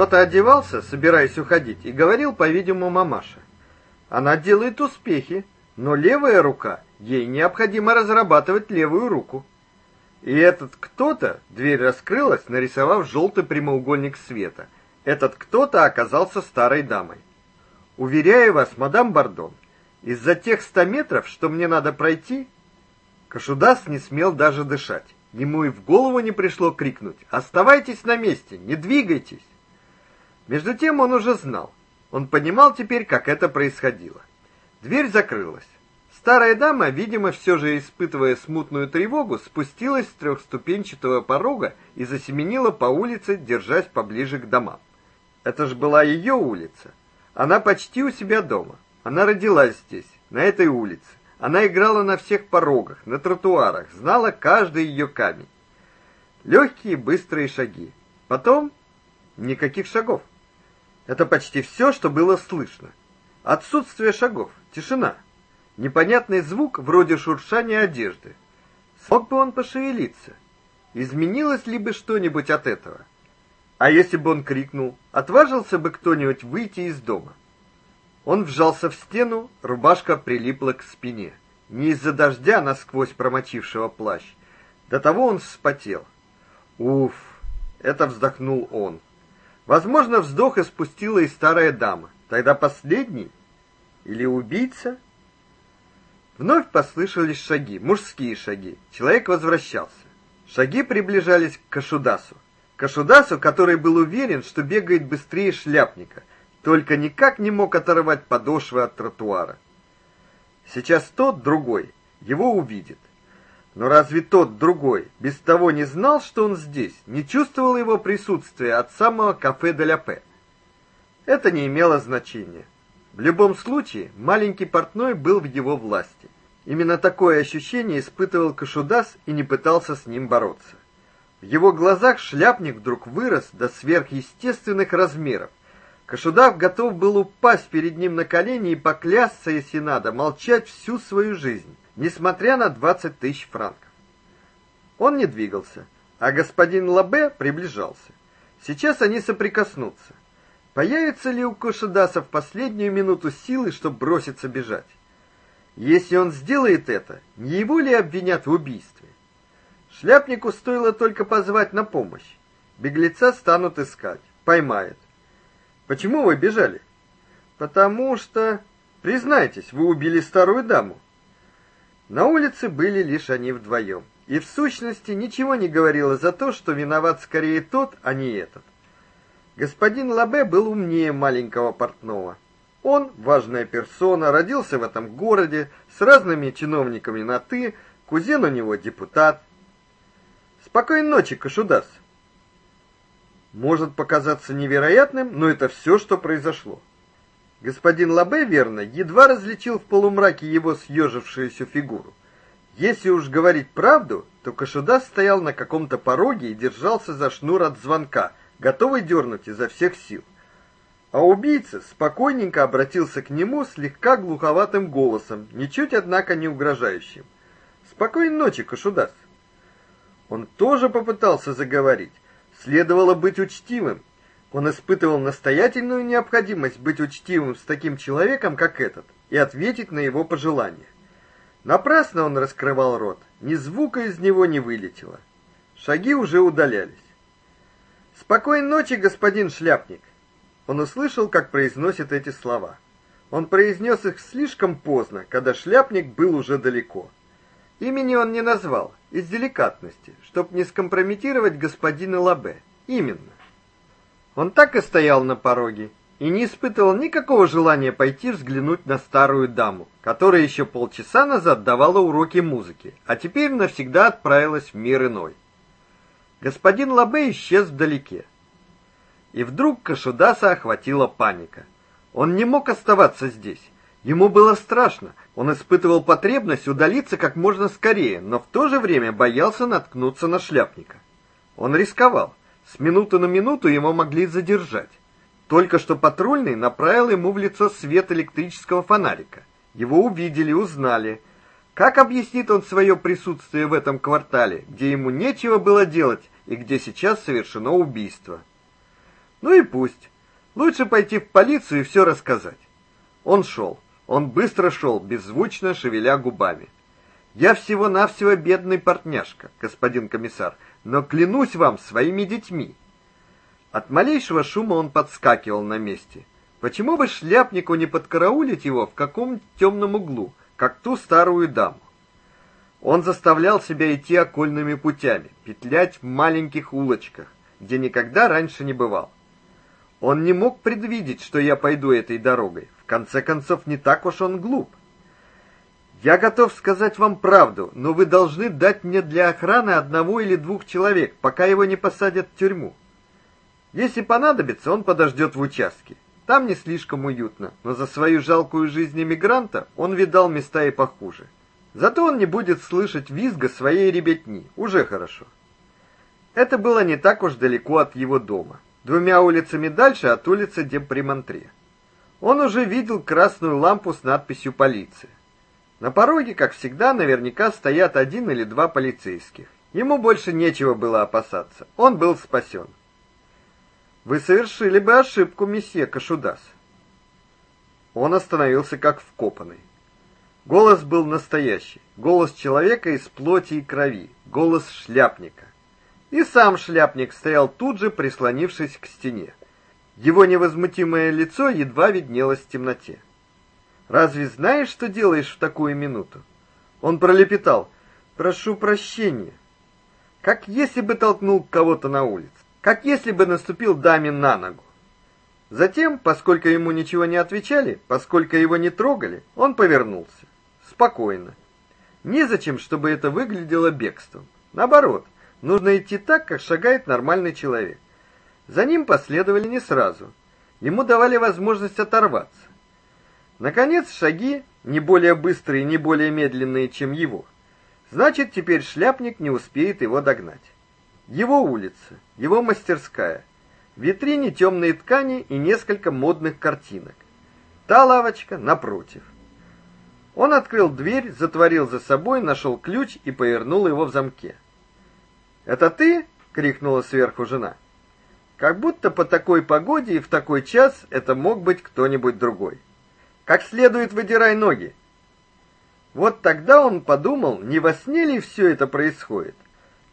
Кто-то одевался, собираясь уходить, и говорил, по-видимому, мамаша. Она делает успехи, но левая рука, ей необходимо разрабатывать левую руку. И этот кто-то, дверь раскрылась, нарисовав желтый прямоугольник света. Этот кто-то оказался старой дамой. Уверяю вас, мадам Бардон, из-за тех ста метров, что мне надо пройти, Кашудас не смел даже дышать. Ему и в голову не пришло крикнуть: "Оставайтесь на месте, не двигайтесь!" Между тем он уже знал. Он понимал теперь, как это происходило. Дверь закрылась. Старая дама, видимо, все же испытывая смутную тревогу, спустилась с трехступенчатого порога и засеменила по улице, держась поближе к домам. Это ж была ее улица. Она почти у себя дома. Она родилась здесь, на этой улице. Она играла на всех порогах, на тротуарах, знала каждый ее камень. Легкие, быстрые шаги. Потом никаких шагов. Это почти все, что было слышно. Отсутствие шагов, тишина. Непонятный звук вроде шуршания одежды. Смог бы он пошевелиться? Изменилось ли бы что-нибудь от этого? А если бы он крикнул, отважился бы кто-нибудь выйти из дома? Он вжался в стену, рубашка прилипла к спине. Не из-за дождя насквозь промочившего плащ. До того он вспотел. Уф, это вздохнул он. Возможно, вздох испустила и старая дама. Тогда последний или убийца? Вновь послышались шаги, мужские шаги. Человек возвращался. Шаги приближались к Кашудасу. Кашудасу, который был уверен, что бегает быстрее шляпника, только никак не мог оторвать подошвы от тротуара. Сейчас тот другой его увидит. Но разве тот другой без того не знал, что он здесь, не чувствовал его присутствия от самого кафе де ля Пе? Это не имело значения. В любом случае, маленький портной был в его власти. Именно такое ощущение испытывал Кашудас и не пытался с ним бороться. В его глазах шляпник вдруг вырос до сверхъестественных размеров. Кашудав готов был упасть перед ним на колени и поклясться, если надо, молчать всю свою жизнь, несмотря на двадцать тысяч франков. Он не двигался, а господин Лабе приближался. Сейчас они соприкоснутся. Появится ли у Кашудаса в последнюю минуту силы, чтобы броситься бежать? Если он сделает это, не его ли обвинят в убийстве? Шляпнику стоило только позвать на помощь. Беглеца станут искать, поймают. Почему вы бежали? Потому что, признайтесь, вы убили старую даму. На улице были лишь они вдвоем, и в сущности ничего не говорило за то, что виноват скорее тот, а не этот. Господин Лабе был умнее маленького портного. Он, важная персона, родился в этом городе с разными чиновниками на ты, кузен у него депутат. Спокойной ночи, Кашудас. Может показаться невероятным, но это все, что произошло. Господин Лабе, верно, едва различил в полумраке его съежившуюся фигуру. Если уж говорить правду, то Кашудас стоял на каком-то пороге и держался за шнур от звонка, готовый дернуть изо всех сил. А убийца спокойненько обратился к нему слегка глуховатым голосом, ничуть однако не угрожающим. Спокойной ночи, Кашудас. Он тоже попытался заговорить, Следовало быть учтивым. Он испытывал настоятельную необходимость быть учтивым с таким человеком, как этот, и ответить на его пожелания. Напрасно он раскрывал рот, ни звука из него не вылетело. Шаги уже удалялись. Спокойной ночи, господин шляпник. Он услышал, как произносят эти слова. Он произнес их слишком поздно, когда шляпник был уже далеко. Имени он не назвал, из деликатности, чтоб не скомпрометировать господина Лабе. Именно. Он так и стоял на пороге и не испытывал никакого желания пойти взглянуть на старую даму, которая еще полчаса назад давала уроки музыки, а теперь навсегда отправилась в мир иной. Господин Лабе исчез вдалеке. И вдруг Кашудаса охватила паника. Он не мог оставаться здесь. Ему было страшно. Он испытывал потребность удалиться как можно скорее, но в то же время боялся наткнуться на шляпника. Он рисковал. С минуты на минуту его могли задержать. Только что патрульный направил ему в лицо свет электрического фонарика. Его увидели, узнали. Как объяснит он свое присутствие в этом квартале, где ему нечего было делать и где сейчас совершено убийство? Ну и пусть. Лучше пойти в полицию и все рассказать. Он шел. Он быстро шел, беззвучно шевеля губами. Я всего-навсего бедный портняшка, господин комиссар, но клянусь вам своими детьми. От малейшего шума он подскакивал на месте. Почему бы шляпнику не подкараулить его в каком темном углу, как ту старую даму? Он заставлял себя идти окольными путями, петлять в маленьких улочках, где никогда раньше не бывал. Он не мог предвидеть, что я пойду этой дорогой. В конце концов, не так уж он глуп. Я готов сказать вам правду, но вы должны дать мне для охраны одного или двух человек, пока его не посадят в тюрьму. Если понадобится, он подождет в участке. Там не слишком уютно, но за свою жалкую жизнь эмигранта он видал места и похуже. Зато он не будет слышать визга своей ребятни. Уже хорошо. Это было не так уж далеко от его дома двумя улицами дальше от улицы Депримонтре. Он уже видел красную лампу с надписью «Полиция». На пороге, как всегда, наверняка стоят один или два полицейских. Ему больше нечего было опасаться. Он был спасен. Вы совершили бы ошибку, месье Кашудас. Он остановился как вкопанный. Голос был настоящий, голос человека из плоти и крови, голос шляпника. И сам шляпник стоял тут же, прислонившись к стене. Его невозмутимое лицо едва виднелось в темноте. Разве знаешь, что делаешь в такую минуту? Он пролепетал: "Прошу прощения". Как если бы толкнул кого-то на улице, как если бы наступил даме на ногу. Затем, поскольку ему ничего не отвечали, поскольку его не трогали, он повернулся. Спокойно. Незачем, чтобы это выглядело бегством. Наоборот, Нужно идти так, как шагает нормальный человек. За ним последовали не сразу. Ему давали возможность оторваться. Наконец, шаги не более быстрые, не более медленные, чем его. Значит, теперь шляпник не успеет его догнать. Его улица, его мастерская. В витрине темные ткани и несколько модных картинок. Та лавочка напротив. Он открыл дверь, затворил за собой, нашел ключ и повернул его в замке. "Это ты?" крикнула сверху жена. Как будто по такой погоде и в такой час это мог быть кто-нибудь другой. Как следует выдирай ноги. Вот тогда он подумал, не во сне ли все это происходит.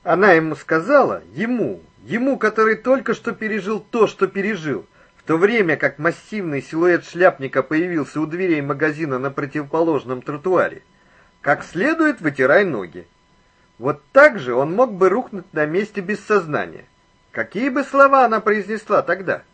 Она ему сказала, ему, ему, который только что пережил то, что пережил, в то время как массивный силуэт шляпника появился у дверей магазина на противоположном тротуаре. Как следует вытирай ноги. Вот так же он мог бы рухнуть на месте без сознания. Какие бы слова она произнесла тогда?